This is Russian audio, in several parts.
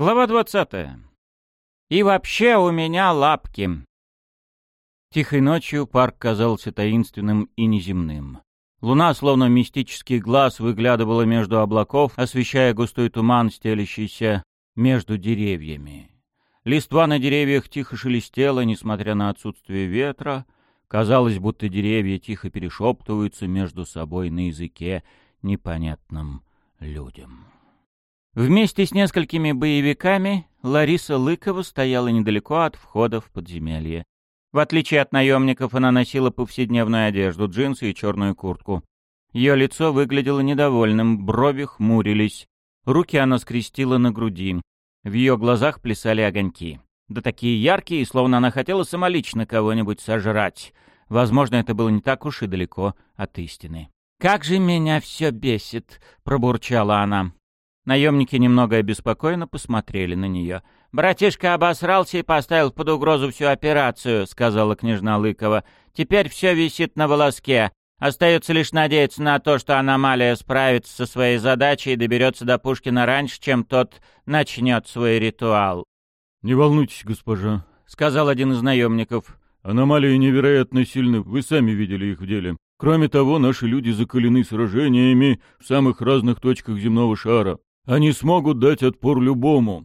Глава двадцатая. И вообще у меня лапки. Тихой ночью парк казался таинственным и неземным. Луна, словно мистический глаз, выглядывала между облаков, освещая густой туман, стелящийся между деревьями. Листва на деревьях тихо шелестела, несмотря на отсутствие ветра. Казалось, будто деревья тихо перешептываются между собой на языке, непонятном людям. Вместе с несколькими боевиками Лариса Лыкова стояла недалеко от входа в подземелье. В отличие от наемников, она носила повседневную одежду, джинсы и черную куртку. Ее лицо выглядело недовольным, брови хмурились. Руки она скрестила на груди. В ее глазах плясали огоньки. Да такие яркие, словно она хотела самолично кого-нибудь сожрать. Возможно, это было не так уж и далеко от истины. «Как же меня все бесит!» — пробурчала она. Наемники немного обеспокоенно посмотрели на нее. «Братишка обосрался и поставил под угрозу всю операцию», — сказала княжна Лыкова. «Теперь все висит на волоске. Остается лишь надеяться на то, что аномалия справится со своей задачей и доберется до Пушкина раньше, чем тот начнет свой ритуал». «Не волнуйтесь, госпожа», — сказал один из наемников. «Аномалии невероятно сильны, вы сами видели их в деле. Кроме того, наши люди закалены сражениями в самых разных точках земного шара. Они смогут дать отпор любому.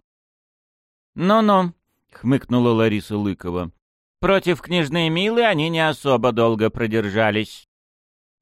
«Ну-ну», — хмыкнула Лариса Лыкова. «Против княжны Милы они не особо долго продержались».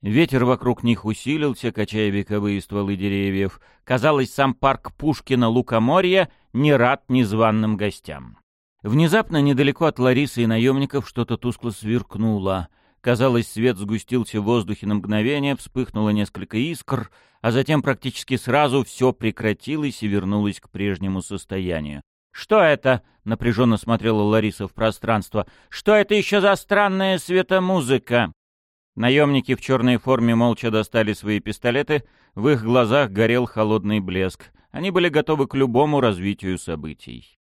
Ветер вокруг них усилился, качая вековые стволы деревьев. Казалось, сам парк Пушкина Лукоморья не рад незваным гостям. Внезапно, недалеко от Ларисы и наемников, что-то тускло сверкнуло — Казалось, свет сгустился в воздухе на мгновение, вспыхнуло несколько искр, а затем практически сразу все прекратилось и вернулось к прежнему состоянию. «Что это?» — напряженно смотрела Лариса в пространство. «Что это еще за странная светомузыка?» Наемники в черной форме молча достали свои пистолеты, в их глазах горел холодный блеск. Они были готовы к любому развитию событий.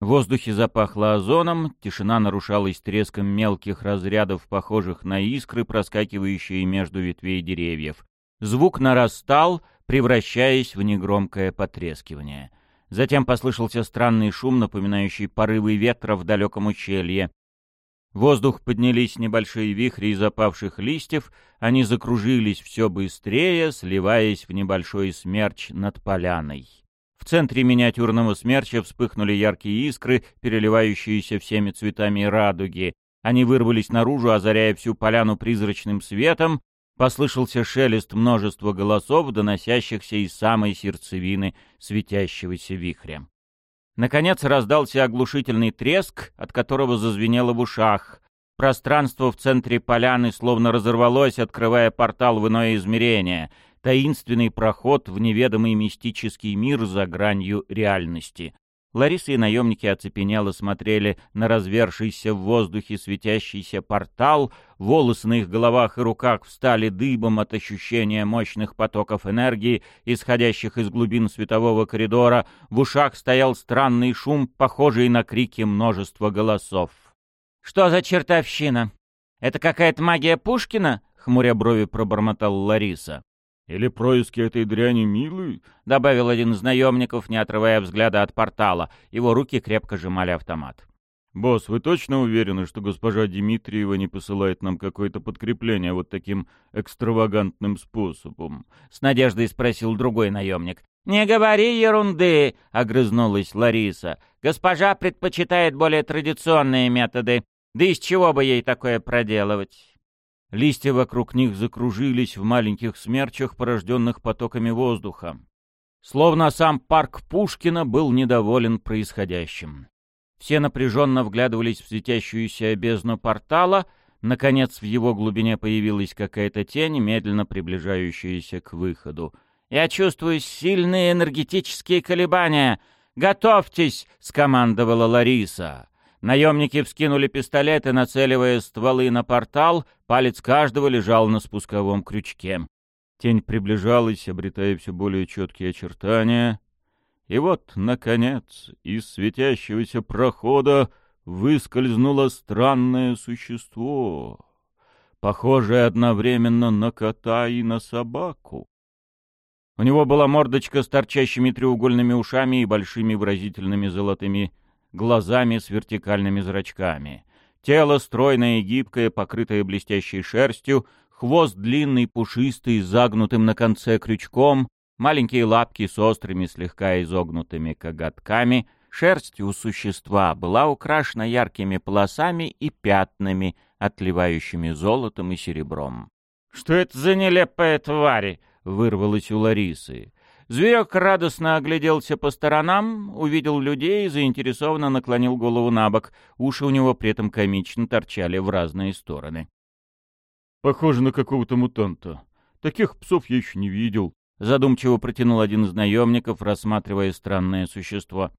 В воздухе запахло озоном, тишина нарушалась треском мелких разрядов, похожих на искры, проскакивающие между ветвей деревьев. Звук нарастал, превращаясь в негромкое потрескивание. Затем послышался странный шум, напоминающий порывы ветра в далеком ущелье. В воздух поднялись небольшие вихри из опавших листьев, они закружились все быстрее, сливаясь в небольшой смерч над поляной. В центре миниатюрного смерча вспыхнули яркие искры, переливающиеся всеми цветами радуги. Они вырвались наружу, озаряя всю поляну призрачным светом. Послышался шелест множества голосов, доносящихся из самой сердцевины светящегося вихря. Наконец раздался оглушительный треск, от которого зазвенело в ушах. Пространство в центре поляны словно разорвалось, открывая портал в иное измерение — таинственный проход в неведомый мистический мир за гранью реальности. Лариса и наемники оцепенело смотрели на развершийся в воздухе светящийся портал, волосы на их головах и руках встали дыбом от ощущения мощных потоков энергии, исходящих из глубин светового коридора, в ушах стоял странный шум, похожий на крики множества голосов. «Что за чертовщина? Это какая-то магия Пушкина?» — хмуря брови пробормотал Лариса. «Или происки этой дряни милы?» — добавил один из наемников, не отрывая взгляда от портала. Его руки крепко сжимали автомат. «Босс, вы точно уверены, что госпожа Дмитриева не посылает нам какое-то подкрепление вот таким экстравагантным способом?» — с надеждой спросил другой наемник. «Не говори ерунды!» — огрызнулась Лариса. «Госпожа предпочитает более традиционные методы. Да из чего бы ей такое проделывать?» Листья вокруг них закружились в маленьких смерчах, порожденных потоками воздуха. Словно сам парк Пушкина был недоволен происходящим. Все напряженно вглядывались в светящуюся бездну портала. Наконец, в его глубине появилась какая-то тень, медленно приближающаяся к выходу. «Я чувствую сильные энергетические колебания. Готовьтесь!» — скомандовала Лариса. Наемники вскинули пистолеты, нацеливая стволы на портал, палец каждого лежал на спусковом крючке. Тень приближалась, обретая все более четкие очертания. И вот, наконец, из светящегося прохода выскользнуло странное существо, похожее одновременно на кота и на собаку. У него была мордочка с торчащими треугольными ушами и большими выразительными золотыми глазами с вертикальными зрачками. Тело стройное и гибкое, покрытое блестящей шерстью, хвост длинный, пушистый, загнутым на конце крючком, маленькие лапки с острыми, слегка изогнутыми коготками. Шерсть у существа была украшена яркими полосами и пятнами, отливающими золотом и серебром. «Что это за нелепая тварь?» — вырвалось у Ларисы. Зверек радостно огляделся по сторонам, увидел людей и заинтересованно наклонил голову на бок. Уши у него при этом комично торчали в разные стороны. «Похоже на какого-то мутанта. Таких псов я еще не видел», — задумчиво протянул один из наемников, рассматривая странное существо.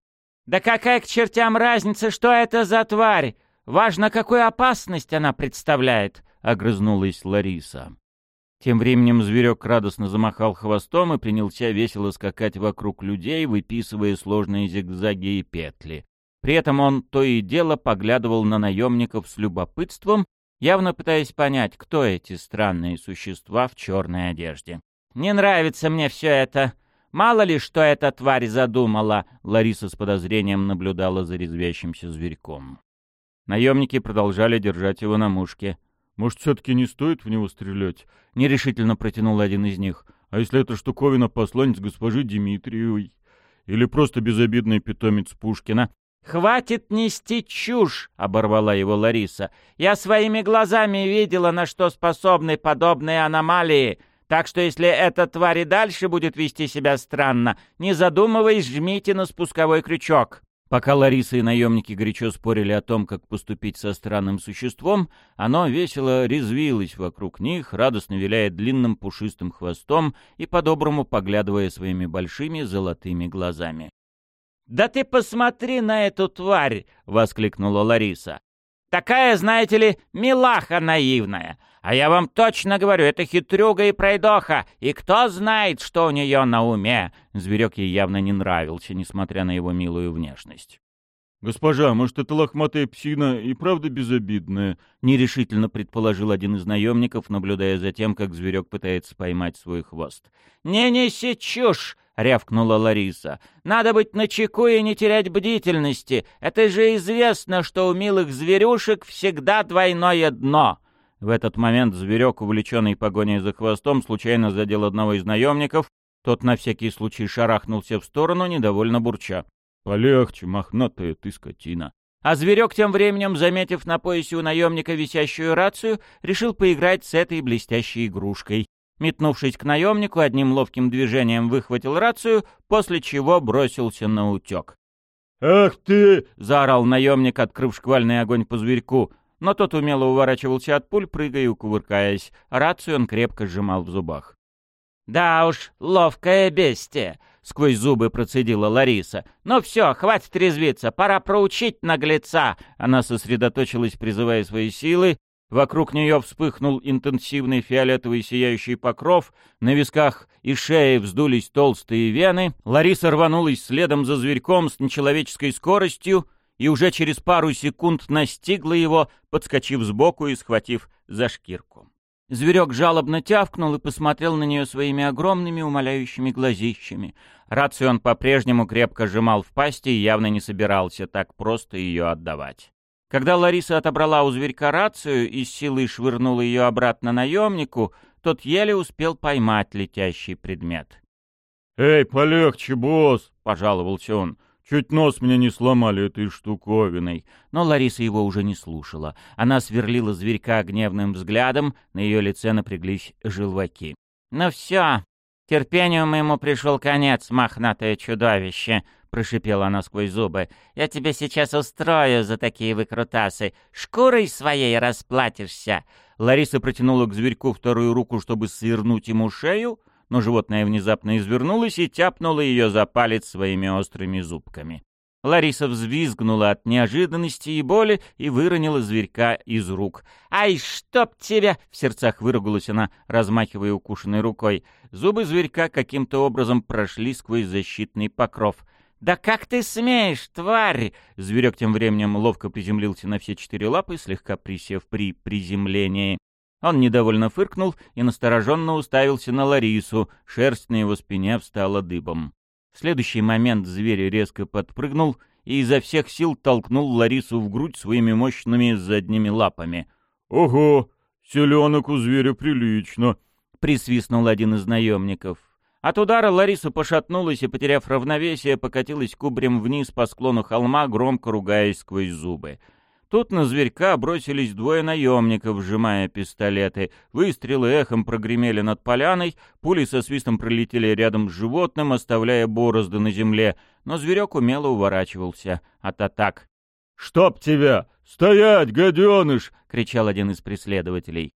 «Да какая к чертям разница, что это за тварь? Важно, какую опасность она представляет», — огрызнулась Лариса. Тем временем зверек радостно замахал хвостом и принялся весело скакать вокруг людей, выписывая сложные зигзаги и петли. При этом он то и дело поглядывал на наемников с любопытством, явно пытаясь понять, кто эти странные существа в черной одежде. «Не нравится мне все это. Мало ли, что эта тварь задумала», — Лариса с подозрением наблюдала за резвящимся зверьком. Наемники продолжали держать его на мушке. Может, все-таки не стоит в него стрелять? Нерешительно протянул один из них. А если это штуковина посланец госпожи Дмитриевой? Или просто безобидный питомец Пушкина? «Хватит нести чушь!» — оборвала его Лариса. «Я своими глазами видела, на что способны подобные аномалии. Так что если эта тварь и дальше будет вести себя странно, не задумываясь, жмите на спусковой крючок». Пока Лариса и наемники горячо спорили о том, как поступить со странным существом, оно весело резвилось вокруг них, радостно виляя длинным пушистым хвостом и по-доброму поглядывая своими большими золотыми глазами. «Да ты посмотри на эту тварь!» — воскликнула Лариса. «Такая, знаете ли, милаха наивная. А я вам точно говорю, это хитрюга и пройдоха, и кто знает, что у нее на уме. Зверек ей явно не нравился, несмотря на его милую внешность. «Госпожа, может, эта лохматая псина и правда безобидная?» — нерешительно предположил один из наемников, наблюдая за тем, как зверек пытается поймать свой хвост. «Не неси чушь!» — рявкнула Лариса. «Надо быть начеку и не терять бдительности. Это же известно, что у милых зверюшек всегда двойное дно. В этот момент зверек, увлеченный погоней за хвостом, случайно задел одного из наемников. Тот на всякий случай шарахнулся в сторону, недовольно бурча. «Полегче, мохнатая ты скотина». А зверек, тем временем, заметив на поясе у наемника висящую рацию, решил поиграть с этой блестящей игрушкой. Метнувшись к наемнику, одним ловким движением выхватил рацию, после чего бросился на утек. «Ах ты!» — заорал наемник, открыв шквальный огонь по зверьку но тот умело уворачивался от пуль, прыгая и кувыркаясь. Рацию он крепко сжимал в зубах. «Да уж, ловкое бестие!» — сквозь зубы процедила Лариса. «Ну все, хватит резвиться, пора проучить наглеца!» Она сосредоточилась, призывая свои силы. Вокруг нее вспыхнул интенсивный фиолетовый сияющий покров, на висках и шее вздулись толстые вены. Лариса рванулась следом за зверьком с нечеловеческой скоростью, и уже через пару секунд настигла его, подскочив сбоку и схватив за шкирку. Зверек жалобно тявкнул и посмотрел на нее своими огромными умоляющими глазищами. Рацию он по-прежнему крепко сжимал в пасти и явно не собирался так просто ее отдавать. Когда Лариса отобрала у зверька рацию и с силой швырнула ее обратно наемнику, тот еле успел поймать летящий предмет. «Эй, полегче, босс!» — пожаловался он. Чуть нос мне не сломали этой штуковиной. Но Лариса его уже не слушала. Она сверлила зверька гневным взглядом, на ее лице напряглись желваки. «Ну все, терпению моему пришел конец, мохнатое чудовище!» — прошипела она сквозь зубы. «Я тебя сейчас устрою за такие выкрутасы. Шкурой своей расплатишься!» Лариса протянула к зверьку вторую руку, чтобы свернуть ему шею, но животное внезапно извернулось и тяпнуло ее за палец своими острыми зубками. Лариса взвизгнула от неожиданности и боли и выронила зверька из рук. «Ай, чтоб тебя!» — в сердцах выругалась она, размахивая укушенной рукой. Зубы зверька каким-то образом прошли сквозь защитный покров. «Да как ты смеешь, тварь!» Зверек тем временем ловко приземлился на все четыре лапы, слегка присев при приземлении. Он недовольно фыркнул и настороженно уставился на Ларису, шерсть на его спине встала дыбом. В следующий момент зверь резко подпрыгнул и изо всех сил толкнул Ларису в грудь своими мощными задними лапами. «Ого, селенок у зверя прилично!» — присвистнул один из наемников. От удара Лариса пошатнулась и, потеряв равновесие, покатилась кубрем вниз по склону холма, громко ругаясь сквозь зубы. Тут на зверька бросились двое наемников, сжимая пистолеты. Выстрелы эхом прогремели над поляной, пули со свистом пролетели рядом с животным, оставляя борозды на земле, но зверек умело уворачивался от атак. «Чтоб тебя! Стоять, гаденыш!» — кричал один из преследователей.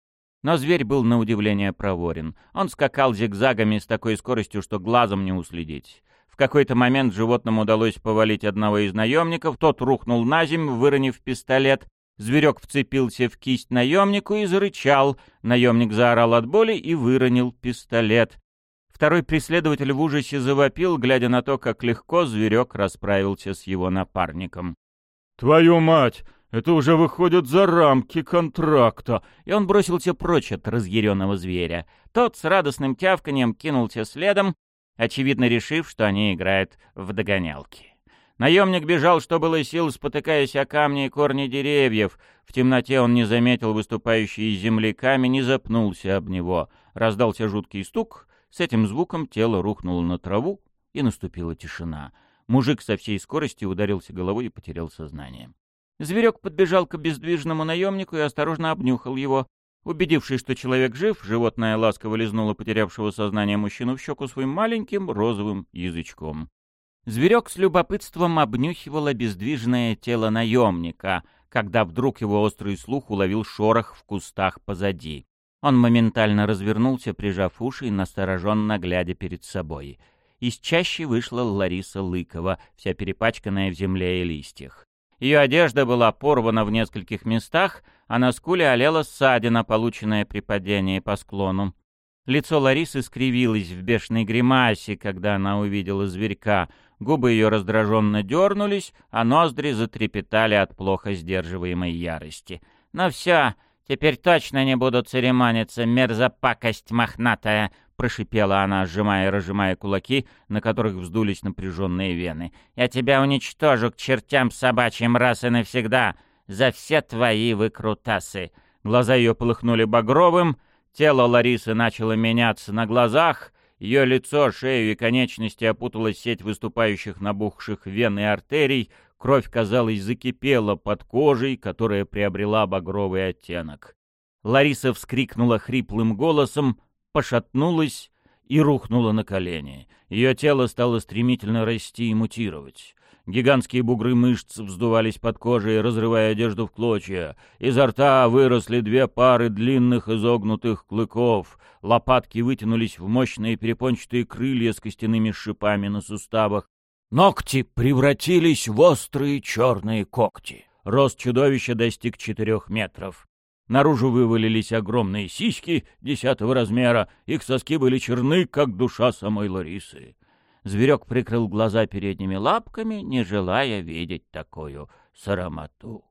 Но зверь был на удивление проворен. Он скакал зигзагами с такой скоростью, что глазом не уследить. В какой-то момент животному удалось повалить одного из наемников, тот рухнул на землю, выронив пистолет. Зверек вцепился в кисть наемнику и зарычал. Наемник заорал от боли и выронил пистолет. Второй преследователь в ужасе завопил, глядя на то, как легко зверек расправился с его напарником. «Твою мать! Это уже выходит за рамки контракта!» И он бросился прочь от разъяренного зверя. Тот с радостным тявканьем кинулся следом, очевидно решив, что они играют в догонялки. Наемник бежал, что было сил, спотыкаясь о камни и корни деревьев. В темноте он не заметил выступающий из земли камень и запнулся об него. Раздался жуткий стук. С этим звуком тело рухнуло на траву, и наступила тишина. Мужик со всей скорости ударился головой и потерял сознание. Зверек подбежал к бездвижному наемнику и осторожно обнюхал его. Убедившись, что человек жив, животное ласково лизнуло потерявшего сознание мужчину в щеку своим маленьким розовым язычком. Зверек с любопытством обнюхивал обездвиженное тело наемника, когда вдруг его острый слух уловил шорох в кустах позади. Он моментально развернулся, прижав уши и настороженно глядя перед собой. Из чащи вышла Лариса Лыкова, вся перепачканная в земле и листьях. Ее одежда была порвана в нескольких местах, а на скуле олела ссадина, полученная при падении по склону. Лицо Ларисы скривилось в бешеной гримасе, когда она увидела зверька. Губы ее раздраженно дернулись, а ноздри затрепетали от плохо сдерживаемой ярости. «Ну все, теперь точно не буду церемониться, мерзопакость мохнатая!» прошипела она, сжимая и разжимая кулаки, на которых вздулись напряженные вены. «Я тебя уничтожу к чертям собачьим раз и навсегда за все твои выкрутасы!» Глаза ее полыхнули багровым, тело Ларисы начало меняться на глазах, ее лицо, шею и конечности опуталась сеть выступающих набухших вен и артерий, кровь, казалось, закипела под кожей, которая приобрела багровый оттенок. Лариса вскрикнула хриплым голосом, пошатнулась и рухнула на колени. Ее тело стало стремительно расти и мутировать. Гигантские бугры мышц вздувались под кожей, разрывая одежду в клочья. Изо рта выросли две пары длинных изогнутых клыков. Лопатки вытянулись в мощные перепончатые крылья с костяными шипами на суставах. Ногти превратились в острые черные когти. Рост чудовища достиг четырех метров. Наружу вывалились огромные сиськи десятого размера, их соски были черны, как душа самой Ларисы. Зверек прикрыл глаза передними лапками, не желая видеть такую срамоту.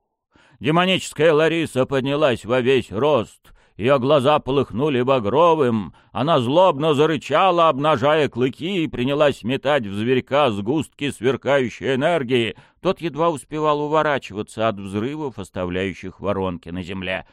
Демоническая Лариса поднялась во весь рост. Ее глаза полыхнули багровым. Она злобно зарычала, обнажая клыки, и принялась метать в зверька сгустки сверкающей энергии. Тот едва успевал уворачиваться от взрывов, оставляющих воронки на земле.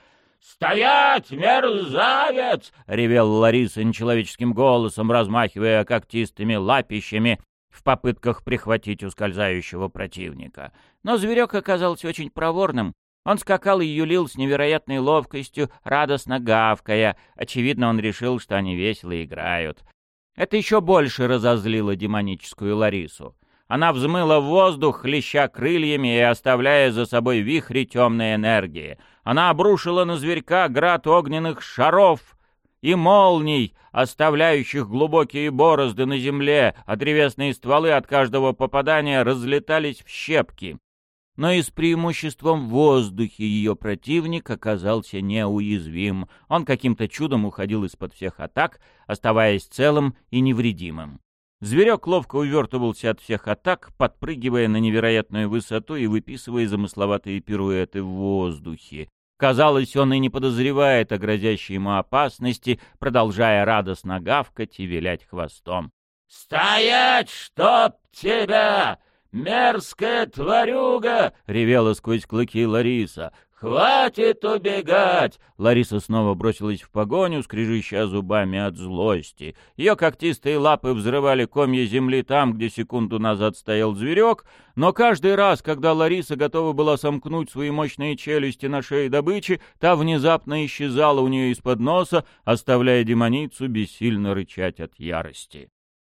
«Стоять, мерзавец!» — ревел Лариса нечеловеческим голосом, размахивая когтистыми лапищами в попытках прихватить ускользающего противника. Но зверек оказался очень проворным. Он скакал и юлил с невероятной ловкостью, радостно гавкая. Очевидно, он решил, что они весело играют. Это еще больше разозлило демоническую Ларису. Она взмыла в воздух, хлеща крыльями и оставляя за собой вихри темной энергии. Она обрушила на зверька град огненных шаров и молний, оставляющих глубокие борозды на земле, а древесные стволы от каждого попадания разлетались в щепки. Но и с преимуществом в воздухе ее противник оказался неуязвим. Он каким-то чудом уходил из-под всех атак, оставаясь целым и невредимым. Зверек ловко увертывался от всех атак, подпрыгивая на невероятную высоту и выписывая замысловатые пируэты в воздухе. Казалось, он и не подозревает о грозящей ему опасности, продолжая радостно гавкать и вилять хвостом. «Стоять, чтоб тебя! Мерзкая тварюга!» — ревела сквозь клыки Лариса. «Хватит убегать!» Лариса снова бросилась в погоню, скрежеща зубами от злости. Ее когтистые лапы взрывали комья земли там, где секунду назад стоял зверек, но каждый раз, когда Лариса готова была сомкнуть свои мощные челюсти на шее добычи, та внезапно исчезала у нее из-под носа, оставляя демоницу бессильно рычать от ярости.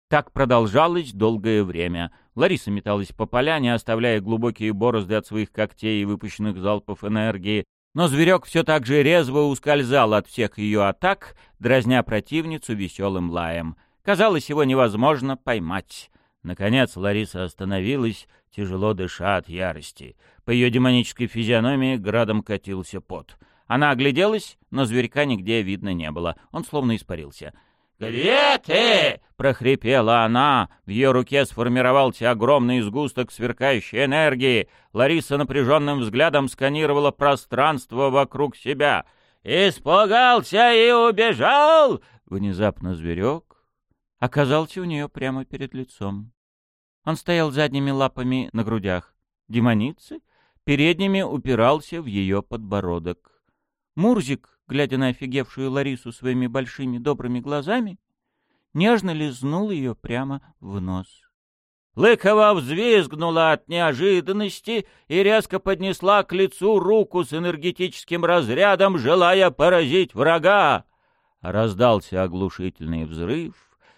Так продолжалось долгое время. Лариса металась по поляне, оставляя глубокие борозды от своих когтей и выпущенных залпов энергии. Но зверек все так же резво ускользал от всех ее атак, дразня противницу веселым лаем. Казалось, его невозможно поймать. Наконец Лариса остановилась, тяжело дыша от ярости. По ее демонической физиономии градом катился пот. Она огляделась, но зверька нигде видно не было. Он словно испарился — «Где ты?» — прохрипела она. В ее руке сформировался огромный сгусток сверкающей энергии. Лариса напряженным взглядом сканировала пространство вокруг себя. «Испугался и убежал!» Внезапно зверек оказался у нее прямо перед лицом. Он стоял задними лапами на грудях. Демоницы передними упирался в ее подбородок. Мурзик глядя на офигевшую Ларису своими большими добрыми глазами, нежно лизнул ее прямо в нос. Лыкова взвизгнула от неожиданности и резко поднесла к лицу руку с энергетическим разрядом, желая поразить врага. Раздался оглушительный взрыв,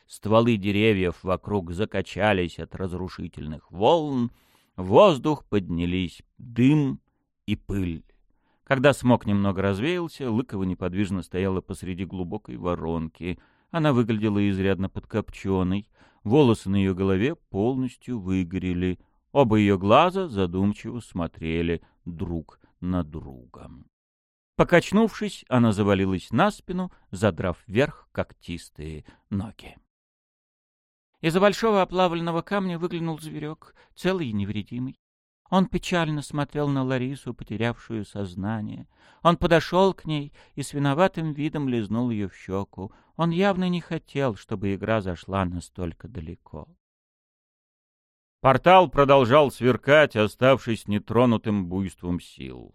стволы деревьев вокруг закачались от разрушительных волн, в воздух поднялись дым и пыль. Когда смог немного развеялся, Лыкова неподвижно стояла посреди глубокой воронки. Она выглядела изрядно подкопченной. Волосы на ее голове полностью выгорели. Оба ее глаза задумчиво смотрели друг на друга. Покачнувшись, она завалилась на спину, задрав вверх когтистые ноги. Из-за большого оплавленного камня выглянул зверек, целый и невредимый. Он печально смотрел на Ларису, потерявшую сознание. Он подошел к ней и с виноватым видом лизнул ее в щеку. Он явно не хотел, чтобы игра зашла настолько далеко. Портал продолжал сверкать, оставшись нетронутым буйством сил.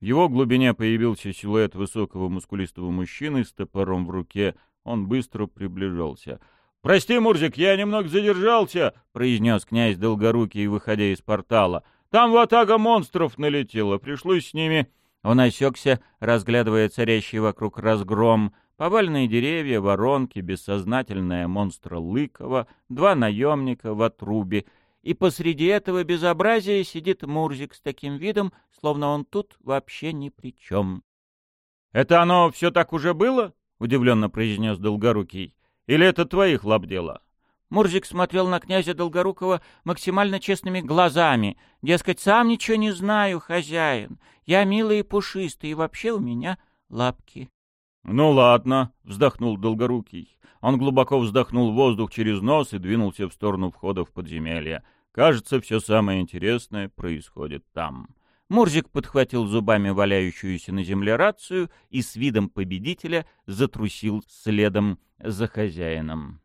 В его глубине появился силуэт высокого мускулистого мужчины с топором в руке. Он быстро приближался. «Прости, Мурзик, я немного задержался», — произнес князь Долгорукий, выходя из портала — там ватага монстров налетела, пришлось с ними...» Он осекся, разглядывая царящий вокруг разгром, повальные деревья, воронки, бессознательная монстра Лыкова, два наемника в отрубе, и посреди этого безобразия сидит Мурзик с таким видом, словно он тут вообще ни при чем. «Это оно все так уже было?» — удивленно произнес Долгорукий. «Или это твоих лап дело?» Мурзик смотрел на князя Долгорукова максимально честными глазами. Дескать, сам ничего не знаю, хозяин. Я милый и пушистый, и вообще у меня лапки. — Ну ладно, — вздохнул Долгорукий. Он глубоко вздохнул воздух через нос и двинулся в сторону входа в подземелье. Кажется, все самое интересное происходит там. Мурзик подхватил зубами валяющуюся на земле рацию и с видом победителя затрусил следом за хозяином.